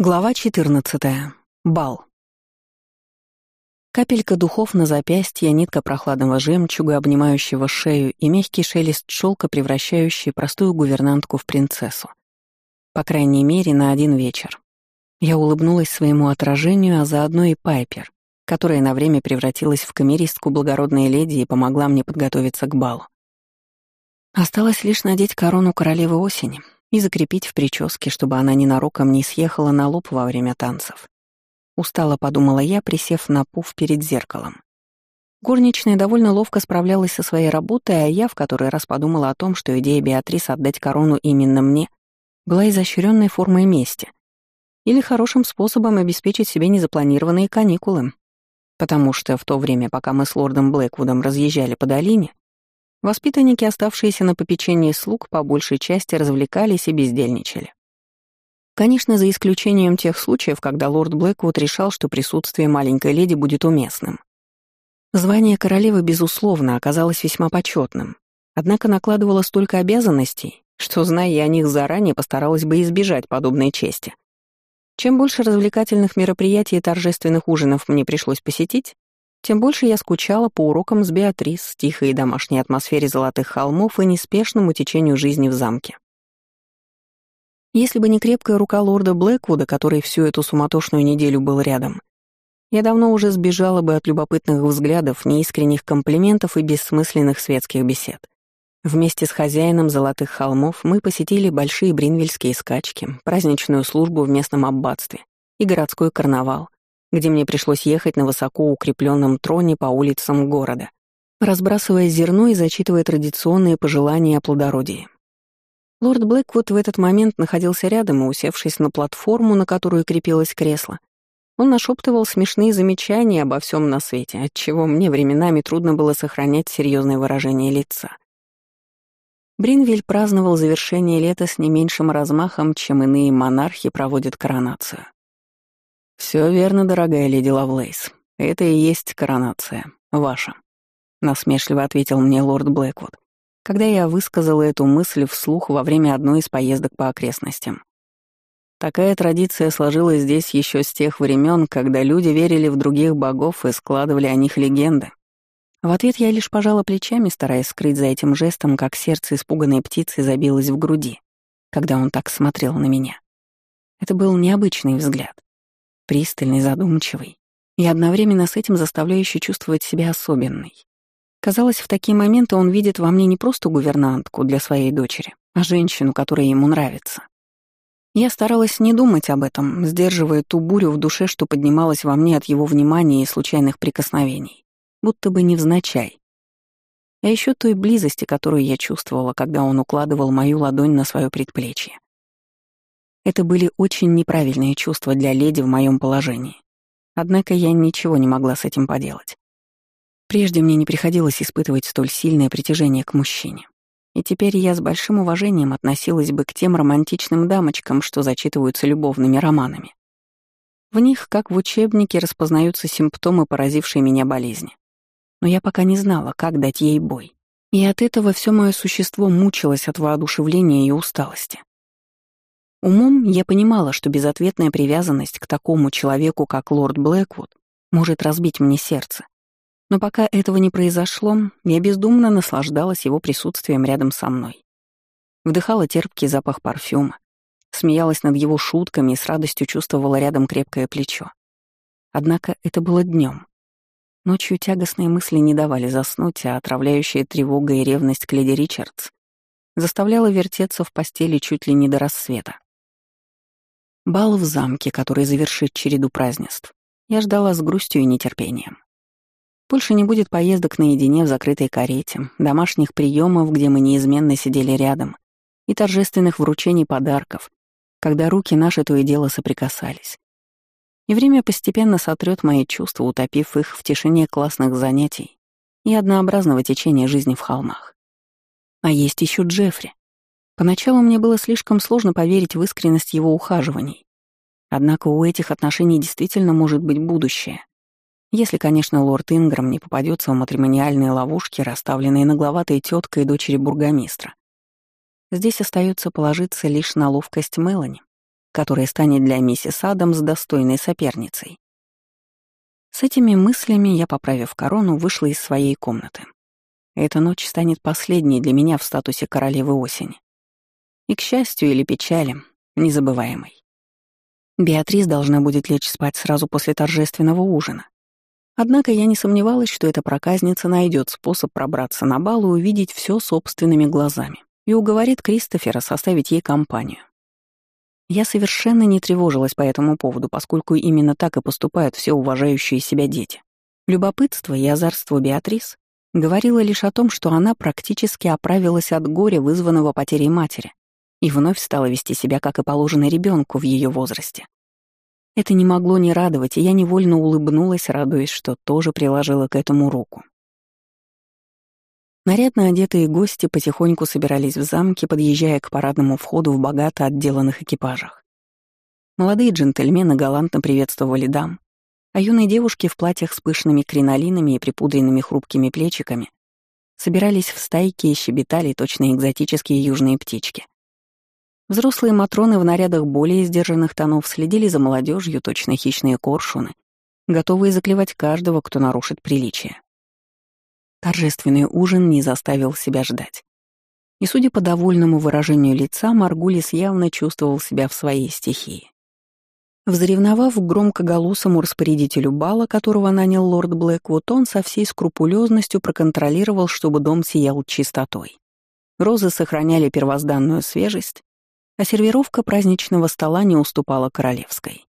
Глава 14. Бал. Капелька духов на запястье, нитка прохладного жемчуга, обнимающего шею, и мягкий шелест шелка, превращающий простую гувернантку в принцессу. По крайней мере, на один вечер. Я улыбнулась своему отражению, а заодно и Пайпер, которая на время превратилась в камеристку благородной леди и помогла мне подготовиться к балу. Осталось лишь надеть корону королевы осени — и закрепить в прическе, чтобы она ненароком не съехала на лоб во время танцев. Устало подумала я, присев на пуф перед зеркалом. Горничная довольно ловко справлялась со своей работой, а я в который раз подумала о том, что идея Беатрис отдать корону именно мне была изощренной формой мести или хорошим способом обеспечить себе незапланированные каникулы. Потому что в то время, пока мы с лордом Блэквудом разъезжали по долине, Воспитанники, оставшиеся на попечении слуг, по большей части развлекались и бездельничали. Конечно, за исключением тех случаев, когда лорд Блэквуд решал, что присутствие маленькой леди будет уместным. Звание королевы, безусловно, оказалось весьма почетным, однако накладывало столько обязанностей, что, зная о них заранее, постаралась бы избежать подобной чести. Чем больше развлекательных мероприятий и торжественных ужинов мне пришлось посетить, тем больше я скучала по урокам с Беатрис, тихой и домашней атмосфере золотых холмов и неспешному течению жизни в замке. Если бы не крепкая рука лорда Блэквуда, который всю эту суматошную неделю был рядом, я давно уже сбежала бы от любопытных взглядов, неискренних комплиментов и бессмысленных светских бесед. Вместе с хозяином Золотых холмов мы посетили большие бринвельские скачки, праздничную службу в местном аббатстве и городской карнавал, где мне пришлось ехать на высоко укрепленном троне по улицам города, разбрасывая зерно и зачитывая традиционные пожелания о плодородии. Лорд Блэквуд в этот момент находился рядом и, усевшись на платформу, на которую крепилось кресло, он нашептывал смешные замечания обо всем на свете, отчего мне временами трудно было сохранять серьезное выражение лица. Бринвиль праздновал завершение лета с не меньшим размахом, чем иные монархи проводят коронацию. Все верно, дорогая леди Лавлейс. Это и есть коронация. Ваша. Насмешливо ответил мне лорд Блэквуд, когда я высказала эту мысль вслух во время одной из поездок по окрестностям. Такая традиция сложилась здесь еще с тех времен, когда люди верили в других богов и складывали о них легенды. В ответ я лишь пожала плечами, стараясь скрыть за этим жестом, как сердце испуганной птицы забилось в груди, когда он так смотрел на меня. Это был необычный взгляд пристальный, задумчивый и одновременно с этим заставляющий чувствовать себя особенной. Казалось, в такие моменты он видит во мне не просто гувернантку для своей дочери, а женщину, которая ему нравится. Я старалась не думать об этом, сдерживая ту бурю в душе, что поднималась во мне от его внимания и случайных прикосновений, будто бы невзначай. А еще той близости, которую я чувствовала, когда он укладывал мою ладонь на свое предплечье. Это были очень неправильные чувства для леди в моем положении. Однако я ничего не могла с этим поделать. Прежде мне не приходилось испытывать столь сильное притяжение к мужчине. И теперь я с большим уважением относилась бы к тем романтичным дамочкам, что зачитываются любовными романами. В них, как в учебнике, распознаются симптомы поразившей меня болезни. Но я пока не знала, как дать ей бой. И от этого все мое существо мучилось от воодушевления и усталости. Умом я понимала, что безответная привязанность к такому человеку, как лорд Блэквуд, может разбить мне сердце. Но пока этого не произошло, я бездумно наслаждалась его присутствием рядом со мной. Вдыхала терпкий запах парфюма, смеялась над его шутками и с радостью чувствовала рядом крепкое плечо. Однако это было днем. Ночью тягостные мысли не давали заснуть, а отравляющая тревога и ревность к леди Ричардс заставляла вертеться в постели чуть ли не до рассвета. Бал в замке, который завершит череду празднеств. Я ждала с грустью и нетерпением. Больше не будет поездок наедине в закрытой карете, домашних приемов, где мы неизменно сидели рядом, и торжественных вручений подарков, когда руки наши то и дело соприкасались. И время постепенно сотрет мои чувства, утопив их в тишине классных занятий и однообразного течения жизни в холмах. А есть еще Джеффри. Поначалу мне было слишком сложно поверить в искренность его ухаживаний. Однако у этих отношений действительно может быть будущее. Если, конечно, лорд Инграм не попадется в матримониальные ловушки, расставленные нагловатой теткой и дочери бургомистра. Здесь остается положиться лишь на ловкость Мелани, которая станет для миссис Адамс достойной соперницей. С этими мыслями я, поправив корону, вышла из своей комнаты. Эта ночь станет последней для меня в статусе королевы осени. И, к счастью или печали, незабываемой. Беатрис должна будет лечь спать сразу после торжественного ужина. Однако я не сомневалась, что эта проказница найдет способ пробраться на бал и увидеть все собственными глазами и уговорит Кристофера составить ей компанию. Я совершенно не тревожилась по этому поводу, поскольку именно так и поступают все уважающие себя дети. Любопытство и озорство Беатрис говорило лишь о том, что она практически оправилась от горя, вызванного потерей матери, и вновь стала вести себя, как и положено ребенку в ее возрасте. Это не могло не радовать, и я невольно улыбнулась, радуясь, что тоже приложила к этому руку. Нарядно одетые гости потихоньку собирались в замке, подъезжая к парадному входу в богато отделанных экипажах. Молодые джентльмены галантно приветствовали дам, а юные девушки в платьях с пышными кринолинами и припудренными хрупкими плечиками собирались в стайки и щебетали точно экзотические южные птички. Взрослые матроны в нарядах более сдержанных тонов следили за молодежью, точно хищные коршуны, готовые заклевать каждого, кто нарушит приличие. Торжественный ужин не заставил себя ждать. И, судя по довольному выражению лица, Маргулис явно чувствовал себя в своей стихии. Взревновав громкоголосому распорядителю бала, которого нанял лорд Блэквуд, он со всей скрупулезностью проконтролировал, чтобы дом сиял чистотой. Розы сохраняли первозданную свежесть, а сервировка праздничного стола не уступала королевской.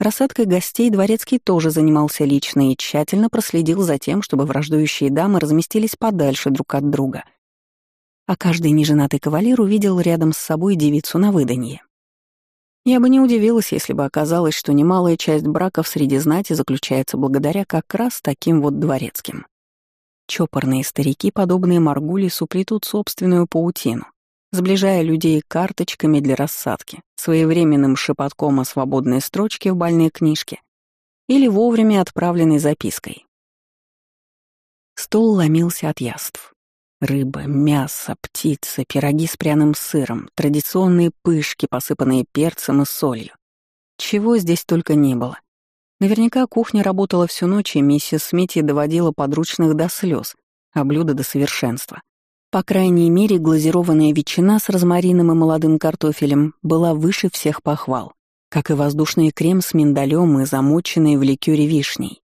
Рассадкой гостей дворецкий тоже занимался лично и тщательно проследил за тем, чтобы враждующие дамы разместились подальше друг от друга. А каждый неженатый кавалер увидел рядом с собой девицу на выданье. Я бы не удивилась, если бы оказалось, что немалая часть браков среди знати заключается благодаря как раз таким вот дворецким. Чопорные старики, подобные Маргулису, плетут собственную паутину, сближая людей карточками для рассадки, своевременным шепотком о свободной строчке в больной книжке или вовремя отправленной запиской. Стол ломился от яств. Рыба, мясо, птица, пироги с пряным сыром, традиционные пышки, посыпанные перцем и солью. Чего здесь только не было. Наверняка кухня работала всю ночь, и миссис Смити доводила подручных до слез, а блюда до совершенства. По крайней мере, глазированная ветчина с розмарином и молодым картофелем была выше всех похвал, как и воздушный крем с миндалем и замоченные в ликёре вишней,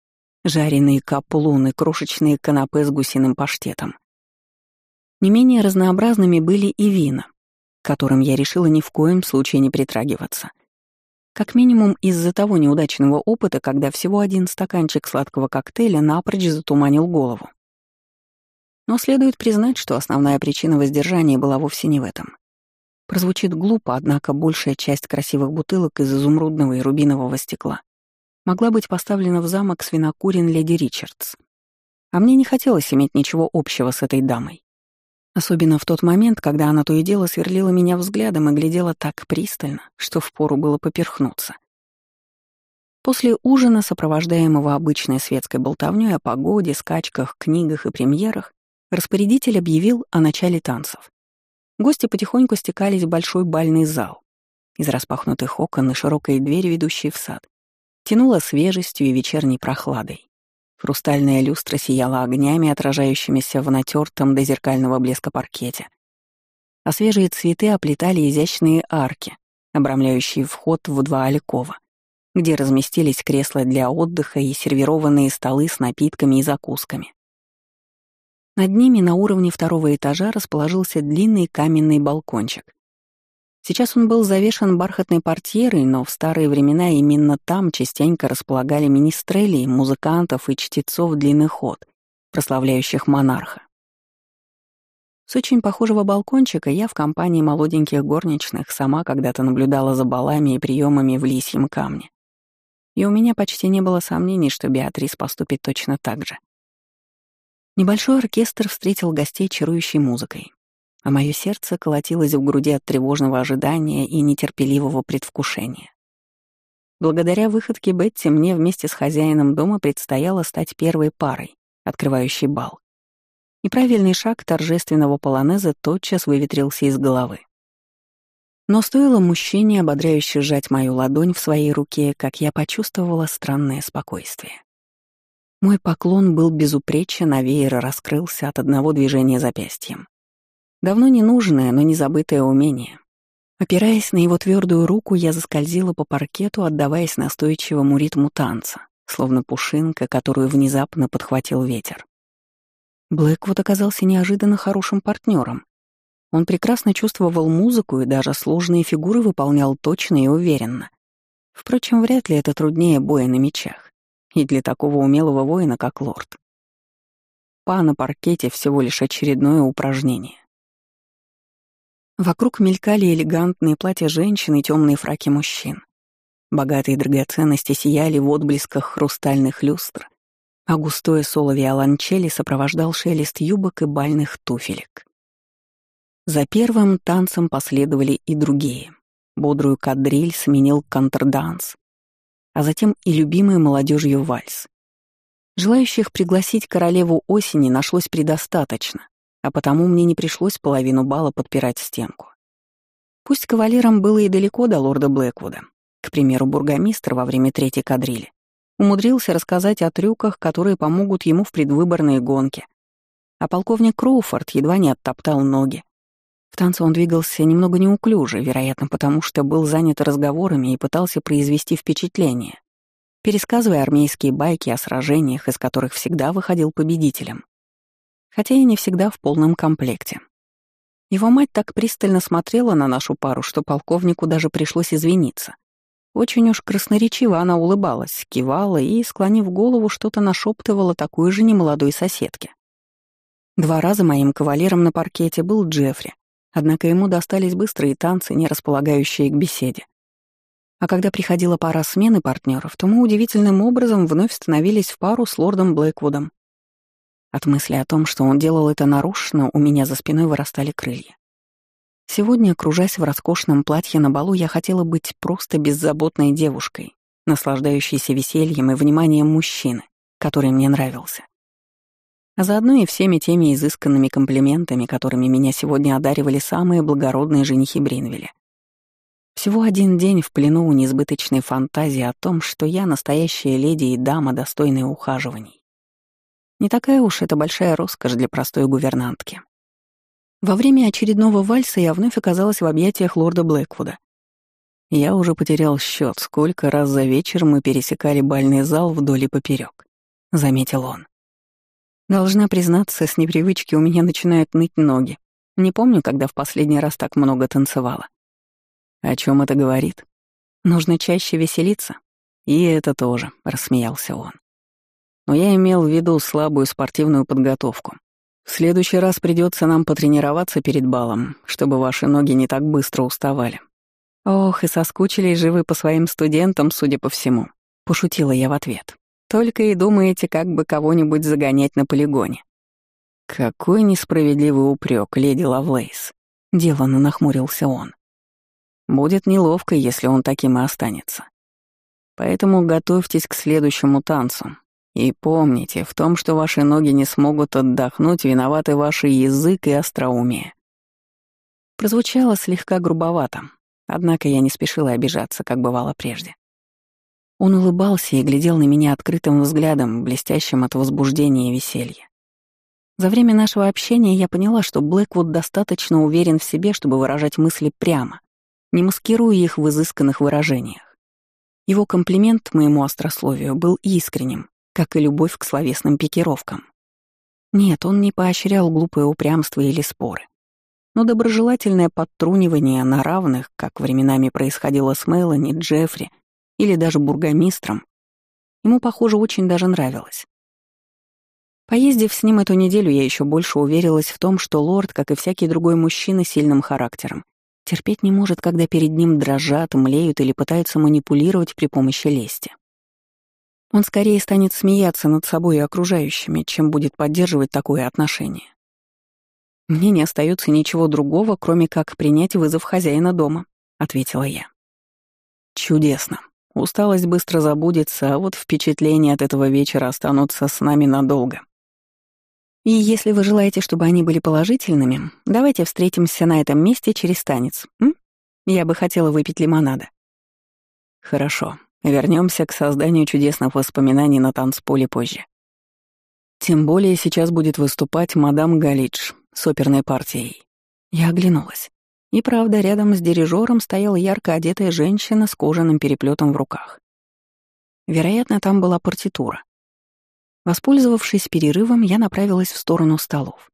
жареные капулуны, крошечные канапе с гусиным паштетом. Не менее разнообразными были и вина, которым я решила ни в коем случае не притрагиваться. Как минимум из-за того неудачного опыта, когда всего один стаканчик сладкого коктейля напрочь затуманил голову. Но следует признать, что основная причина воздержания была вовсе не в этом. Прозвучит глупо, однако большая часть красивых бутылок из изумрудного и рубинового стекла могла быть поставлена в замок свинокурен леди Ричардс. А мне не хотелось иметь ничего общего с этой дамой. Особенно в тот момент, когда она то и дело сверлила меня взглядом и глядела так пристально, что впору было поперхнуться. После ужина, сопровождаемого обычной светской болтовнёй о погоде, скачках, книгах и премьерах, Распорядитель объявил о начале танцев. Гости потихоньку стекались в большой бальный зал. Из распахнутых окон и широкой двери, ведущей в сад, тянуло свежестью и вечерней прохладой. Хрустальная люстра сияла огнями, отражающимися в натертом до зеркального блеска паркете. А свежие цветы оплетали изящные арки, обрамляющие вход в два алькова, где разместились кресла для отдыха и сервированные столы с напитками и закусками. Над ними на уровне второго этажа расположился длинный каменный балкончик. Сейчас он был завешен бархатной портьерой, но в старые времена именно там частенько располагали министрелей, музыкантов и чтецов длинных ход, прославляющих монарха. С очень похожего балкончика я в компании молоденьких горничных сама когда-то наблюдала за балами и приемами в лисьем камне. И у меня почти не было сомнений, что Беатрис поступит точно так же. Небольшой оркестр встретил гостей чарующей музыкой, а мое сердце колотилось в груди от тревожного ожидания и нетерпеливого предвкушения. Благодаря выходке Бетти мне вместе с хозяином дома предстояло стать первой парой, открывающей бал. Неправильный шаг торжественного полонеза тотчас выветрился из головы. Но стоило мужчине ободряюще сжать мою ладонь в своей руке, как я почувствовала странное спокойствие. Мой поклон был безупречен, а веер раскрылся от одного движения запястьем. Давно не нужное, но не забытое умение. Опираясь на его твердую руку, я заскользила по паркету, отдаваясь настойчивому ритму танца, словно пушинка, которую внезапно подхватил ветер. Блэквуд оказался неожиданно хорошим партнером. Он прекрасно чувствовал музыку и даже сложные фигуры выполнял точно и уверенно. Впрочем, вряд ли это труднее боя на мечах. И для такого умелого воина, как лорд. Па на паркете всего лишь очередное упражнение. Вокруг мелькали элегантные платья женщин и темные фраки мужчин. Богатые драгоценности сияли в отблесках хрустальных люстр, а густое соло виолончели сопровождал шелест юбок и бальных туфелек. За первым танцем последовали и другие. Бодрую кадриль сменил контрданс, а затем и любимый молодежью вальс. Желающих пригласить королеву осени нашлось предостаточно, а потому мне не пришлось половину бала подпирать стенку. Пусть кавалерам было и далеко до лорда Блэквуда. К примеру, бургомистр во время третьей кадрили умудрился рассказать о трюках, которые помогут ему в предвыборной гонке. А полковник Кроуфорд едва не оттоптал ноги, в танце он двигался немного неуклюже, вероятно, потому что был занят разговорами и пытался произвести впечатление, пересказывая армейские байки о сражениях, из которых всегда выходил победителем. Хотя и не всегда в полном комплекте. Его мать так пристально смотрела на нашу пару, что полковнику даже пришлось извиниться. Очень уж красноречиво она улыбалась, кивала и, склонив голову, что-то нашептывала такой же немолодой соседке. Два раза моим кавалером на паркете был Джеффри, Однако ему достались быстрые танцы, не располагающие к беседе. А когда приходила пора смены партнеров, то мы удивительным образом вновь становились в пару с лордом Блэквудом. От мысли о том, что он делал это нарушно, у меня за спиной вырастали крылья. Сегодня, кружась в роскошном платье на балу, я хотела быть просто беззаботной девушкой, наслаждающейся весельем и вниманием мужчины, который мне нравился а заодно и всеми теми изысканными комплиментами, которыми меня сегодня одаривали самые благородные женихи Бринвеля. Всего один день в плену у несбыточной фантазии о том, что я настоящая леди и дама, достойная ухаживаний. Не такая уж это большая роскошь для простой гувернантки. Во время очередного вальса я вновь оказалась в объятиях лорда Блэквуда. Я уже потерял счет, сколько раз за вечер мы пересекали бальный зал вдоль и поперек, заметил он. Должна признаться, с непривычки у меня начинают ныть ноги. Не помню, когда в последний раз так много танцевала. О чем это говорит? Нужно чаще веселиться. И это тоже, рассмеялся он. Но я имел в виду слабую спортивную подготовку. В следующий раз придется нам потренироваться перед балом, чтобы ваши ноги не так быстро уставали. Ох, и соскучились же вы по своим студентам, судя по всему. Пошутила я в ответ. Только и думаете, как бы кого-нибудь загонять на полигоне. Какой несправедливый упрек, леди Лавлейс. Делано нахмурился он. Будет неловко, если он таким и останется. Поэтому готовьтесь к следующему танцу. И помните, в том, что ваши ноги не смогут отдохнуть, виноваты ваши язык и остроумие. Прозвучало слегка грубовато, однако я не спешила обижаться, как бывало прежде. Он улыбался и глядел на меня открытым взглядом, блестящим от возбуждения и веселья. За время нашего общения я поняла, что Блэквуд достаточно уверен в себе, чтобы выражать мысли прямо, не маскируя их в изысканных выражениях. Его комплимент моему острословию был искренним, как и любовь к словесным пикировкам. Нет, он не поощрял глупое упрямство или споры. Но доброжелательное подтрунивание на равных, как временами происходило с Мелани, Джеффри — или даже бургомистром, ему, похоже, очень даже нравилось. Поездив с ним эту неделю, я еще больше уверилась в том, что лорд, как и всякий другой мужчина с сильным характером, терпеть не может, когда перед ним дрожат, млеют или пытаются манипулировать при помощи лести. Он скорее станет смеяться над собой и окружающими, чем будет поддерживать такое отношение. «Мне не остается ничего другого, кроме как принять вызов хозяина дома», — ответила я. «Чудесно», Усталость быстро забудется, а вот впечатления от этого вечера останутся с нами надолго. И если вы желаете, чтобы они были положительными, давайте встретимся на этом месте через танец, м? Я бы хотела выпить лимонада». «Хорошо. Вернемся к созданию чудесных воспоминаний на танцполе позже. Тем более сейчас будет выступать мадам Галидж с оперной партией». Я оглянулась. И правда, рядом с дирижером стояла ярко одетая женщина с кожаным переплетом в руках. Вероятно, там была партитура. Воспользовавшись перерывом, я направилась в сторону столов.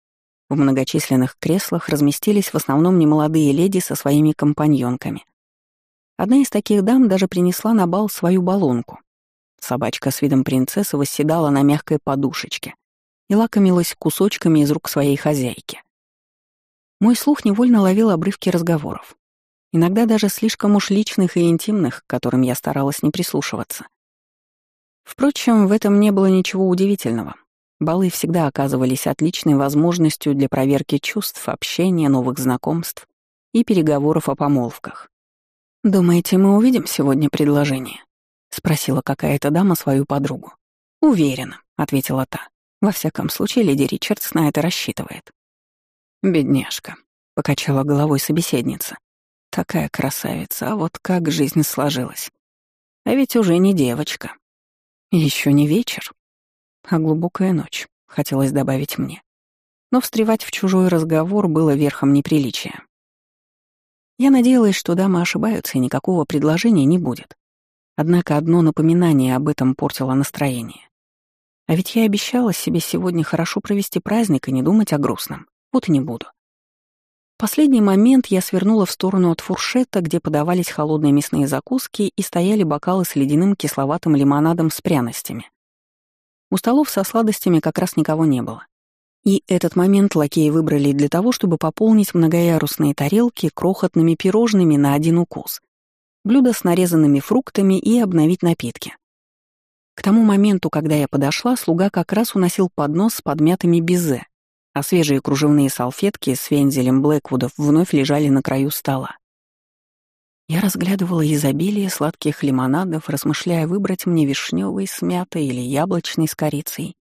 В многочисленных креслах разместились в основном немолодые леди со своими компаньонками. Одна из таких дам даже принесла на бал свою баллонку. Собачка с видом принцессы восседала на мягкой подушечке и лакомилась кусочками из рук своей хозяйки. Мой слух невольно ловил обрывки разговоров. Иногда даже слишком уж личных и интимных, к которым я старалась не прислушиваться. Впрочем, в этом не было ничего удивительного. Балы всегда оказывались отличной возможностью для проверки чувств, общения, новых знакомств и переговоров о помолвках. «Думаете, мы увидим сегодня предложение?» — спросила какая-то дама свою подругу. «Уверена», — ответила та. «Во всяком случае, леди Ричардс на это рассчитывает». «Бедняжка», — покачала головой собеседница. «Такая красавица, а вот как жизнь сложилась. А ведь уже не девочка. Еще не вечер, а глубокая ночь, хотелось добавить мне. Но встревать в чужой разговор было верхом неприличия. Я надеялась, что дамы ошибаются и никакого предложения не будет. Однако одно напоминание об этом портило настроение. А ведь я обещала себе сегодня хорошо провести праздник и не думать о грустном. Вот и не буду. Последний момент я свернула в сторону от фуршета, где подавались холодные мясные закуски и стояли бокалы с ледяным кисловатым лимонадом с пряностями. У столов со сладостями как раз никого не было. И этот момент лакеи выбрали для того, чтобы пополнить многоярусные тарелки крохотными пирожными на один укус, блюда с нарезанными фруктами и обновить напитки. К тому моменту, когда я подошла, слуга как раз уносил поднос с подмятыми безе, а свежие кружевные салфетки с вензелем Блэквудов вновь лежали на краю стола. Я разглядывала изобилие сладких лимонадов, размышляя выбрать мне вишневый с мятой или яблочный с корицей.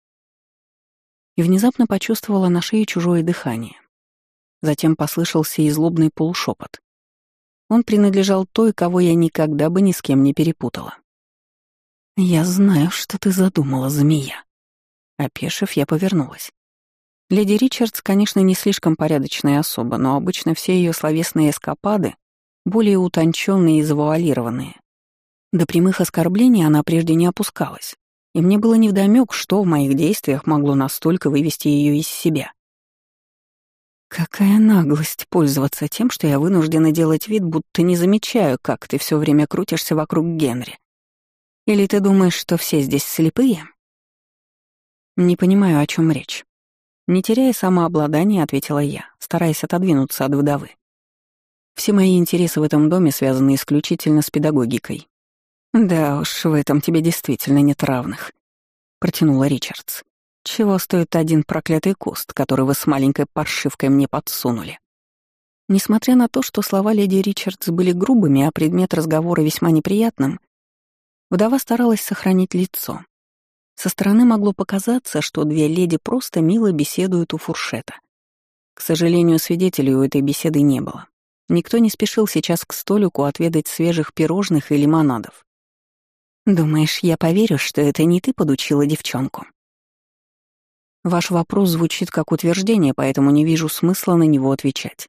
И внезапно почувствовала на шее чужое дыхание. Затем послышался и злобный полушепот. Он принадлежал той, кого я никогда бы ни с кем не перепутала. «Я знаю, что ты задумала, змея». Опешив, я повернулась. Леди Ричардс, конечно, не слишком порядочная особа, но обычно все ее словесные эскапады более утонченные и завуалированные. До прямых оскорблений она прежде не опускалась, и мне было невдомёк, что в моих действиях могло настолько вывести ее из себя. Какая наглость пользоваться тем, что я вынуждена делать вид, будто не замечаю, как ты все время крутишься вокруг Генри. Или ты думаешь, что все здесь слепые? Не понимаю, о чем речь. Не теряя самообладания, ответила я, стараясь отодвинуться от вдовы. Все мои интересы в этом доме связаны исключительно с педагогикой. Да уж, в этом тебе действительно нет равных, протянула Ричардс. Чего стоит один проклятый куст, который вы с маленькой паршивкой мне подсунули? Несмотря на то, что слова леди Ричардс были грубыми, а предмет разговора весьма неприятным, вдова старалась сохранить лицо. Со стороны могло показаться, что две леди просто мило беседуют у фуршета. К сожалению, свидетелей у этой беседы не было. Никто не спешил сейчас к столику отведать свежих пирожных и лимонадов. «Думаешь, я поверю, что это не ты подучила девчонку?» Ваш вопрос звучит как утверждение, поэтому не вижу смысла на него отвечать.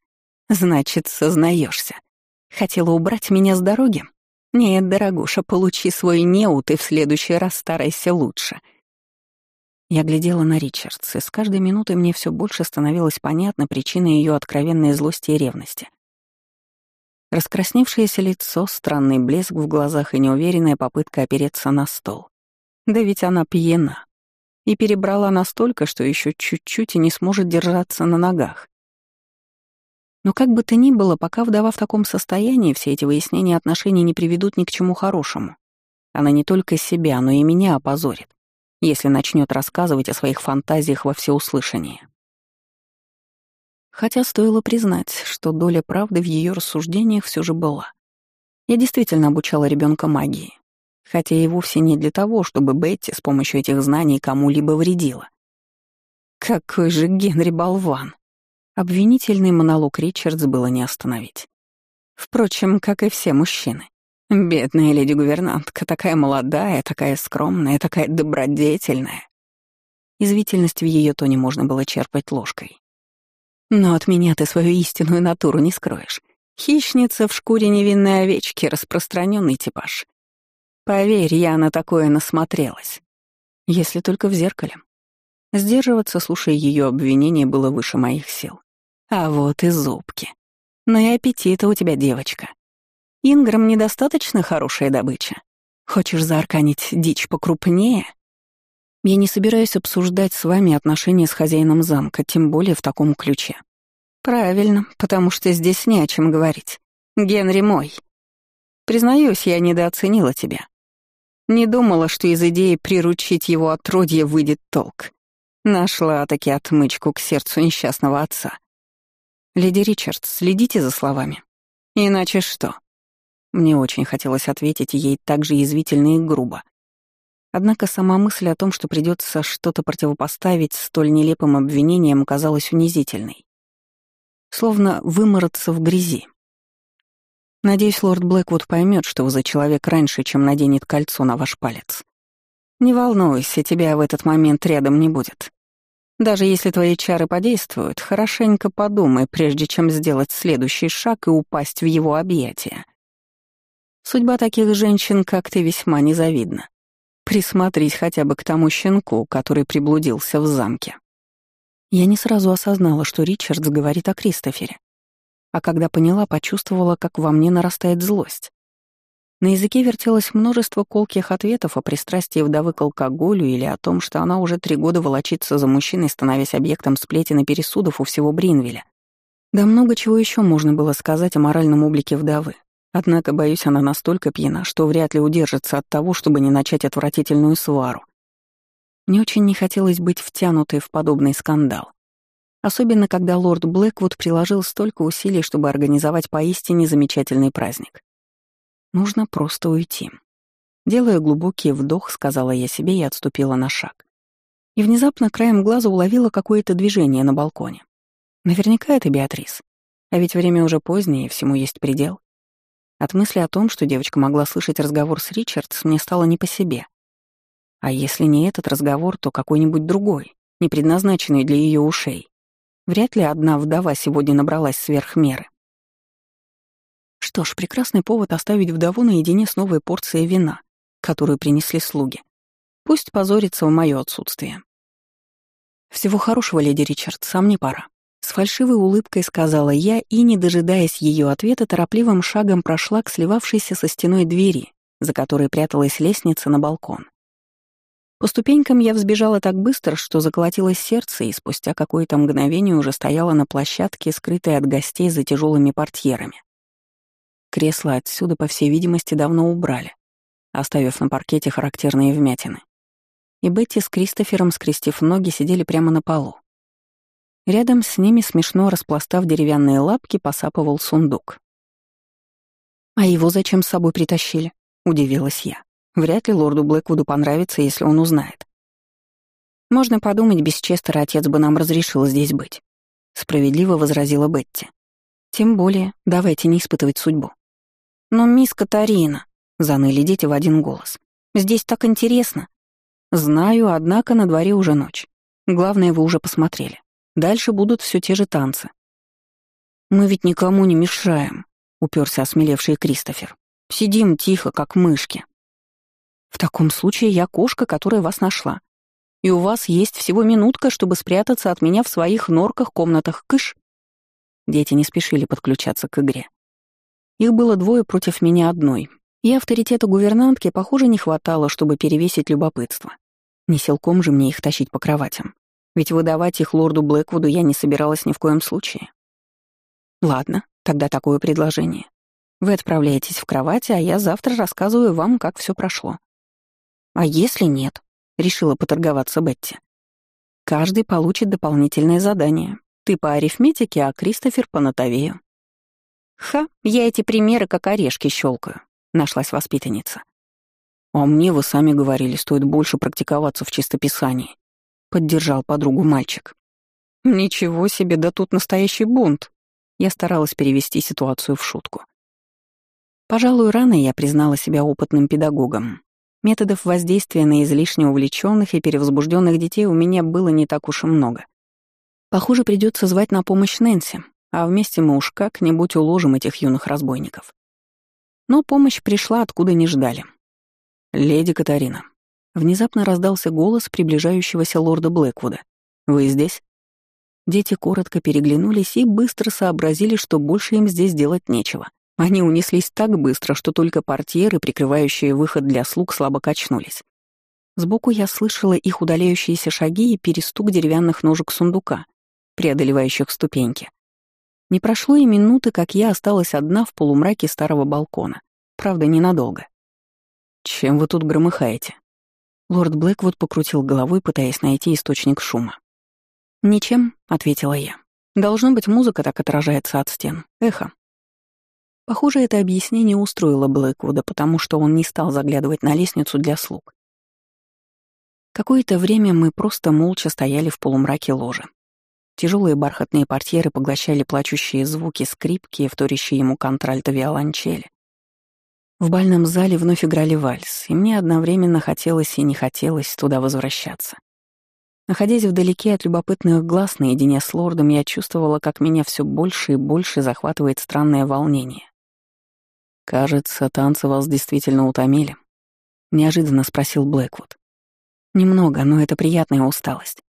Значит, сознаешься. Хотела убрать меня с дороги? Нет, дорогуша, получи свой неут и в следующий раз старайся лучше. Я глядела на Ричардс, и с каждой минутой мне все больше становилась понятна причина ее откровенной злости и ревности. Раскрасневшееся лицо, странный блеск в глазах и неуверенная попытка опереться на стол. Да ведь она пьяна. И перебрала настолько, что еще чуть-чуть и не сможет держаться на ногах. Но как бы то ни было, пока вдова в таком состоянии, все эти выяснения отношений не приведут ни к чему хорошему. Она не только себя, но и меня опозорит, если начнет рассказывать о своих фантазиях во всеуслышание. Хотя стоило признать, что доля правды в ее рассуждениях все же была. Я действительно обучала ребенка магии, хотя и вовсе не для того, чтобы Бетти с помощью этих знаний кому-либо вредила. Какой же Генри болван! Обвинительный монолог Ричардс было не остановить. Впрочем, как и все мужчины. Бедная леди-гувернантка, такая молодая, такая скромная, такая добродетельная. Извительность в ее тоне можно было черпать ложкой. Но от меня ты свою истинную натуру не скроешь. Хищница в шкуре невинной овечки, распространенный типаж. Поверь, я на такое насмотрелась. Если только в зеркале. Сдерживаться, слушая ее обвинения, было выше моих сил. А вот и зубки. Но и аппетита у тебя, девочка. Инграм недостаточно хорошая добыча. Хочешь заарканить дичь покрупнее? Я не собираюсь обсуждать с вами отношения с хозяином замка, тем более в таком ключе. Правильно, потому что здесь не о чем говорить. Генри мой. Признаюсь, я недооценила тебя. Не думала, что из идеи приручить его отродье выйдет толк. Нашла таки отмычку к сердцу несчастного отца. Леди Ричард, следите за словами. Иначе что? Мне очень хотелось ответить ей так же язвительно и грубо. Однако сама мысль о том, что придется что-то противопоставить столь нелепым обвинениям, казалась унизительной. Словно вымораться в грязи. Надеюсь, лорд Блэквуд поймет, что вы за человек раньше, чем наденет кольцо на ваш палец. Не волнуйся, тебя в этот момент рядом не будет. Даже если твои чары подействуют, хорошенько подумай, прежде чем сделать следующий шаг и упасть в его объятия. Судьба таких женщин, как ты, весьма незавидна. Присмотрись хотя бы к тому щенку, который приблудился в замке. Я не сразу осознала, что Ричардс говорит о Кристофере. А когда поняла, почувствовала, как во мне нарастает злость. На языке вертелось множество колких ответов о пристрастии вдовы к алкоголю или о том, что она уже три года волочится за мужчиной, становясь объектом сплетен и пересудов у всего Бринвеля. Да много чего еще можно было сказать о моральном облике вдовы, Однако, боюсь, она настолько пьяна, что вряд ли удержится от того, чтобы не начать отвратительную свару. Мне очень не хотелось быть втянутой в подобный скандал. Особенно, когда лорд Блэквуд приложил столько усилий, чтобы организовать поистине замечательный праздник. Нужно просто уйти. Делая глубокий вдох, сказала я себе и отступила на шаг. И внезапно краем глаза уловила какое-то движение на балконе. Наверняка это Беатрис. А ведь время уже позднее, всему есть предел. От мысли о том, что девочка могла слышать разговор с Ричардс, мне стало не по себе. А если не этот разговор, то какой-нибудь другой, не предназначенный для ее ушей. Вряд ли одна вдова сегодня набралась сверх меры. Что ж, прекрасный повод оставить вдову наедине с новой порцией вина, которую принесли слуги. Пусть позорится в мое отсутствие. Всего хорошего, леди Ричард, сам не пора. С фальшивой улыбкой сказала я и, не дожидаясь ее ответа, торопливым шагом прошла к сливавшейся со стеной двери, за которой пряталась лестница на балкон. По ступенькам я взбежала так быстро, что заколотилось сердце, и спустя какое-то мгновение уже стояла на площадке, скрытой от гостей за тяжелыми портьерами. Кресла отсюда, по всей видимости, давно убрали, оставив на паркете характерные вмятины. И Бетти с Кристофером, скрестив ноги, сидели прямо на полу. Рядом с ними, смешно распластав деревянные лапки, посапывал сундук. «А его зачем с собой притащили?» — удивилась я. Вряд ли лорду Блэквуду понравится, если он узнает. «Можно подумать, без отец бы нам разрешил здесь быть», — справедливо возразила Бетти. «Тем более, давайте не испытывать судьбу». «Но мисс Катарина», — заныли дети в один голос, — «здесь так интересно». «Знаю, однако на дворе уже ночь. Главное, вы уже посмотрели. Дальше будут все те же танцы. «Мы ведь никому не мешаем», — уперся осмелевший Кристофер. «Сидим тихо, как мышки». «В таком случае я кошка, которая вас нашла. И у вас есть всего минутка, чтобы спрятаться от меня в своих норках-комнатах. Кыш!» Дети не спешили подключаться к игре. Их было двое против меня одной, и авторитета гувернантки, похоже, не хватало, чтобы перевесить любопытство. Не силком же мне их тащить по кроватям. Ведь выдавать их лорду Блэквуду я не собиралась ни в коем случае. Ладно, тогда такое предложение. Вы отправляетесь в кровать, а я завтра рассказываю вам, как все прошло. А если нет? Решила поторговаться Бетти. Каждый получит дополнительное задание. Ты по арифметике, а Кристофер по нотовею. Ха, я эти примеры как орешки щелкаю, нашлась воспитанница. А мне вы сами говорили, стоит больше практиковаться в чистописании. — поддержал подругу мальчик. «Ничего себе, да тут настоящий бунт!» Я старалась перевести ситуацию в шутку. Пожалуй, рано я признала себя опытным педагогом. Методов воздействия на излишне увлеченных и перевозбужденных детей у меня было не так уж и много. Похоже, придется звать на помощь Нэнси, а вместе мы уж как-нибудь уложим этих юных разбойников. Но помощь пришла, откуда не ждали. «Леди Катарина». Внезапно раздался голос приближающегося лорда Блэквуда. «Вы здесь?» Дети коротко переглянулись и быстро сообразили, что больше им здесь делать нечего. Они унеслись так быстро, что только портьеры, прикрывающие выход для слуг, слабо качнулись. Сбоку я слышала их удаляющиеся шаги и перестук деревянных ножек сундука, преодолевающих ступеньки. Не прошло и минуты, как я осталась одна в полумраке старого балкона. Правда, ненадолго. «Чем вы тут громыхаете?» Лорд Блэквуд покрутил головой, пытаясь найти источник шума. «Ничем», — ответила я. «Должно быть, музыка так отражается от стен. Эхо. Похоже, это объяснение устроило Блэквуда, потому что он не стал заглядывать на лестницу для слуг. Какое-то время мы просто молча стояли в полумраке ложи. Тяжелые бархатные портьеры поглощали плачущие звуки, скрипки, вторящие ему контральто виолончели. В бальном зале вновь играли вальс, и мне одновременно хотелось и не хотелось туда возвращаться. Находясь вдалеке от любопытных глаз наедине с лордом, я чувствовала, как меня все больше и больше захватывает странное волнение. «Кажется, танцы вас действительно утомили», — неожиданно спросил Блэквуд. «Немного, но это приятная усталость.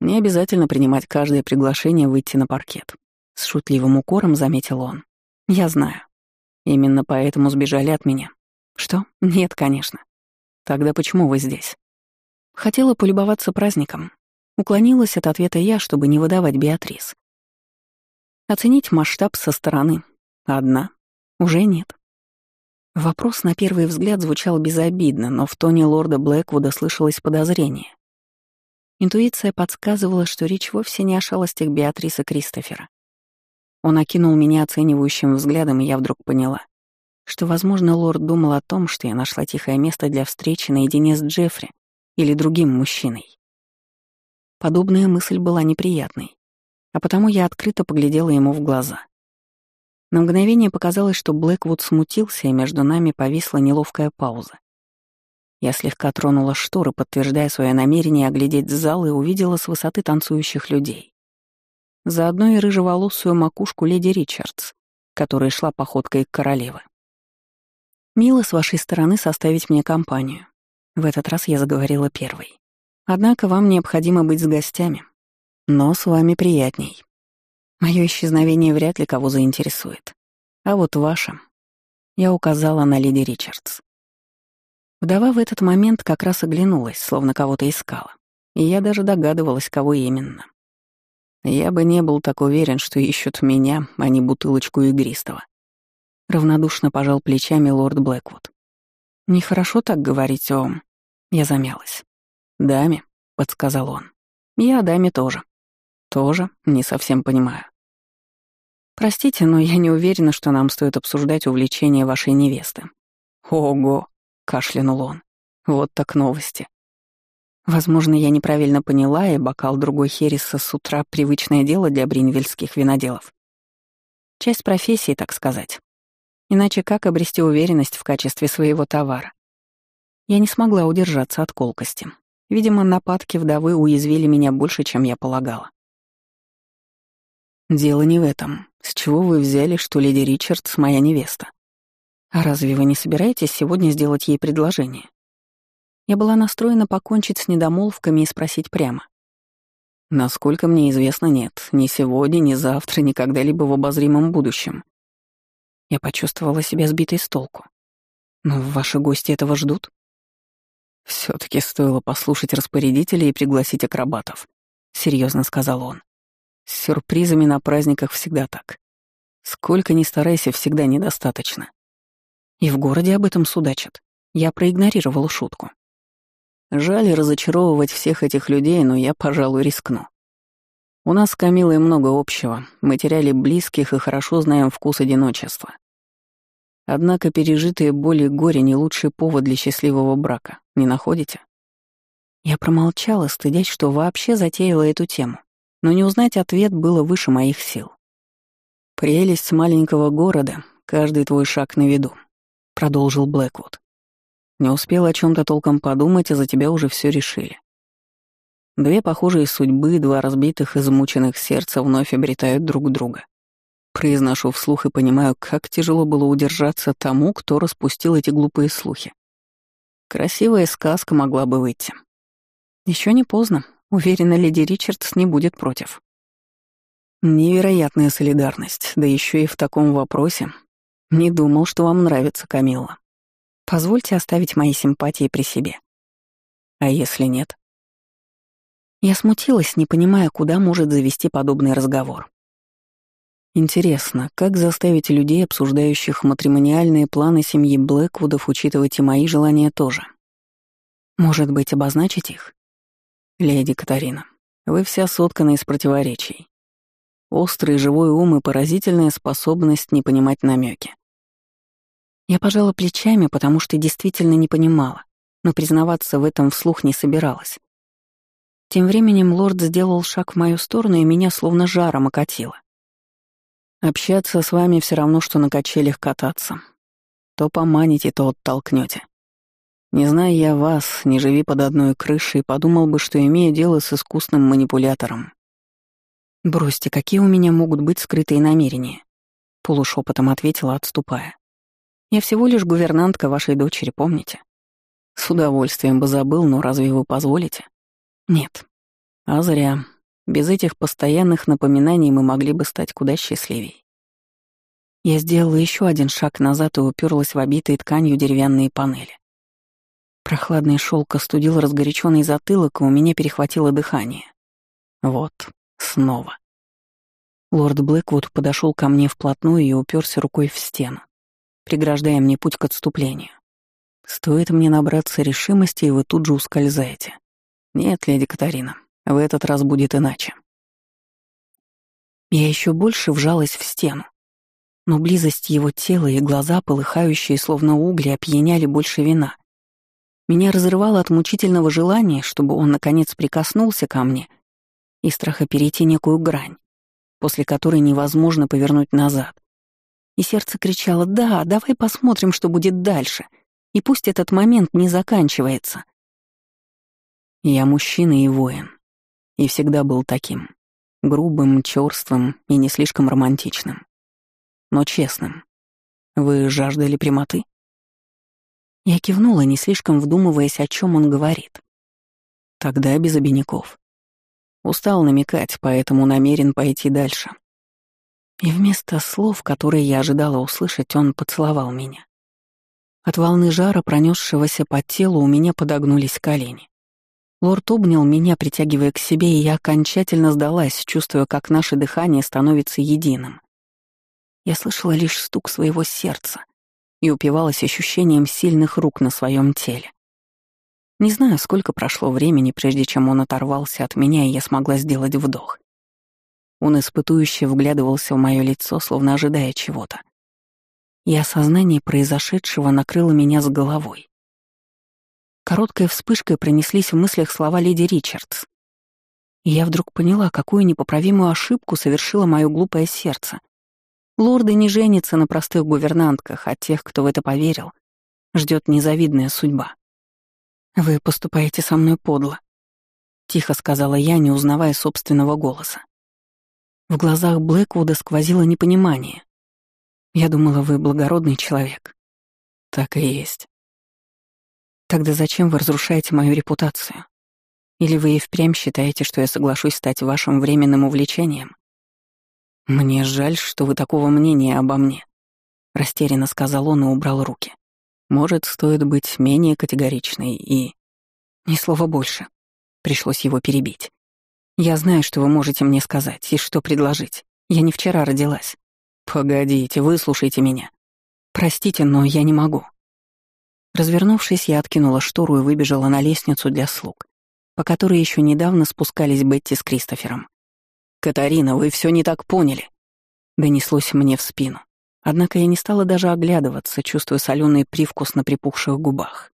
Не обязательно принимать каждое приглашение выйти на паркет», — с шутливым укором заметил он. «Я знаю. Именно поэтому сбежали от меня. Что? Нет, конечно. Тогда почему вы здесь?» Хотела полюбоваться праздником. Уклонилась от ответа я, чтобы не выдавать Беатрис. Оценить масштаб со стороны. Одна. Уже нет. Вопрос на первый взгляд звучал безобидно, но в тоне лорда Блэквуда слышалось подозрение. Интуиция подсказывала, что речь вовсе не о шалостях Беатриса Кристофера. Он окинул меня оценивающим взглядом, и я вдруг поняла, что, возможно, лорд думал о том, что я нашла тихое место для встречи наедине с Джеффри или другим мужчиной. Подобная мысль была неприятной, а потому я открыто поглядела ему в глаза. На мгновение показалось, что Блэквуд смутился, и между нами повисла неловкая пауза. Я слегка тронула шторы, подтверждая свое намерение оглядеть зал и увидела с высоты танцующих людей. Заодно и рыжеволосую макушку леди Ричардс, которая шла походкой королевы. «Мило с вашей стороны составить мне компанию». В этот раз я заговорила первой. «Однако вам необходимо быть с гостями. Но с вами приятней. Мое исчезновение вряд ли кого заинтересует. А вот ваше. Я указала на леди Ричардс. Вдова в этот момент как раз оглянулась, словно кого-то искала. И я даже догадывалась, кого именно. Я бы не был так уверен, что ищут меня, а не бутылочку игристого. Равнодушно пожал плечами лорд Блэквуд. «Нехорошо так говорить о...» Я замялась. «Даме», — подсказал он. «Я о даме тоже». Тоже не совсем понимаю. Простите, но я не уверена, что нам стоит обсуждать увлечение вашей невесты. Ого, кашлянул он. Вот так новости. Возможно, я неправильно поняла, и бокал другой Хереса с утра — привычное дело для бринвельских виноделов. Часть профессии, так сказать. Иначе как обрести уверенность в качестве своего товара? Я не смогла удержаться от колкости. Видимо, нападки вдовы уязвили меня больше, чем я полагала. «Дело не в этом. С чего вы взяли, что леди Ричардс моя невеста? А разве вы не собираетесь сегодня сделать ей предложение?» Я была настроена покончить с недомолвками и спросить прямо. «Насколько мне известно, нет. Ни сегодня, ни завтра, ни когда-либо в обозримом будущем». Я почувствовала себя сбитой с толку. «Но ваши гости этого ждут?» все таки стоило послушать распорядителя и пригласить акробатов», — серьезно сказал он. С сюрпризами на праздниках всегда так. Сколько ни старайся, всегда недостаточно. И в городе об этом судачат. Я проигнорировал шутку. Жаль разочаровывать всех этих людей, но я, пожалуй, рискну. У нас с Камилой много общего, мы теряли близких и хорошо знаем вкус одиночества. Однако пережитые боли и горе — не лучший повод для счастливого брака, не находите? Я промолчала, стыдясь, что вообще затеяла эту тему но не узнать ответ было выше моих сил. Прелесть маленького города, Каждый твой шаг на виду», — продолжил Блэквуд. «Не успел о чем то толком подумать, а за тебя уже все решили. Две похожие судьбы, два разбитых, измученных сердца вновь обретают друг друга. Произношу вслух и понимаю, как тяжело было удержаться тому, кто распустил эти глупые слухи. Красивая сказка могла бы выйти. Еще не поздно. Уверена, леди Ричардс не будет против. Невероятная солидарность, да еще и в таком вопросе. Не думал, что вам нравится Камилла. Позвольте оставить мои симпатии при себе. А если нет? Я смутилась, не понимая, куда может завести подобный разговор. Интересно, как заставить людей, обсуждающих матримониальные планы семьи Блэквудов, учитывать и мои желания тоже? Может быть, обозначить их? Леди Катарина, вы вся соткана из противоречий. Острый живой ум и поразительная способность не понимать намеки. Я пожала плечами, потому что действительно не понимала, но признаваться в этом вслух не собиралась. Тем временем лорд сделал шаг в мою сторону, и меня словно жаром окатило. Общаться с вами все равно, что на качелях кататься. То поманите, то оттолкнете. Не зная я вас, не живи под одной крышей, подумал бы, что имею дело с искусным манипулятором. «Бросьте, какие у меня могут быть скрытые намерения?» Полушепотом ответила, отступая. «Я всего лишь гувернантка вашей дочери, помните?» «С удовольствием бы забыл, но разве вы позволите?» Нет. А зря. Без этих постоянных напоминаний мы могли бы стать куда счастливей. Я сделала еще один шаг назад и уперлась в обитые тканью деревянные панели. Прохладный шелк остудил разгоряченный затылок, и у меня перехватило дыхание. Вот, снова. Лорд Блэквуд подошел ко мне вплотную и уперся рукой в стену, преграждая мне путь к отступлению. Стоит мне набраться решимости, и вы тут же ускользаете. Нет, леди Катарина, в этот раз будет иначе. Я еще больше вжалась в стену. Но близость его тела и глаза, полыхающие словно угли, опьяняли больше вина. Меня разрывало от мучительного желания, чтобы он наконец прикоснулся ко мне, и страха перейти некую грань, после которой невозможно повернуть назад. И сердце кричало «Да, давай посмотрим, что будет дальше», и пусть этот момент не заканчивается. Я мужчина и воин. И всегда был таким. Грубым, чёрствым и не слишком романтичным. Но честным. Вы жаждали прямоты? Я кивнула, не слишком вдумываясь, о чем он говорит. Тогда без обиняков. Устал намекать, поэтому намерен пойти дальше. И вместо слов, которые я ожидала услышать, он поцеловал меня. От волны жара, пронесшегося по телу, у меня подогнулись колени. Лорд обнял меня, притягивая к себе, и я окончательно сдалась, чувствуя, как наше дыхание становится единым. Я слышала лишь стук своего сердца и упивалась ощущением сильных рук на своем теле. Не знаю, сколько прошло времени, прежде чем он оторвался от меня, и я смогла сделать вдох. Он испытующе вглядывался в мое лицо, словно ожидая чего-то. И осознание произошедшего накрыло меня с головой. Короткой вспышкой пронеслись в мыслях слова леди Ричардс. И я вдруг поняла, какую непоправимую ошибку совершило мое глупое сердце. Лорды не женятся на простых гувернантках, а тех, кто в это поверил, ждет незавидная судьба. «Вы поступаете со мной подло», — тихо сказала я, не узнавая собственного голоса. В глазах Блэквуда сквозило непонимание. «Я думала, вы благородный человек». «Так и есть. Тогда зачем вы разрушаете мою репутацию? Или вы и впрямь считаете, что я соглашусь стать вашим временным увлечением? Мне жаль, что вы такого мнения обо мне. Растерянно сказал он и убрал руки. Может, стоит быть менее категоричной и... Ни слова больше. Пришлось его перебить. Я знаю, что вы можете мне сказать и что предложить. Я не вчера родилась. Погодите, выслушайте меня. Простите, но я не могу. Развернувшись, я откинула штору и выбежала на лестницу для слуг, по которой еще недавно спускались Бетти с Кристофером. «Катарина, вы все не так поняли!» Донеслось мне в спину. Однако я не стала даже оглядываться, чувствуя соленый привкус на припухших губах.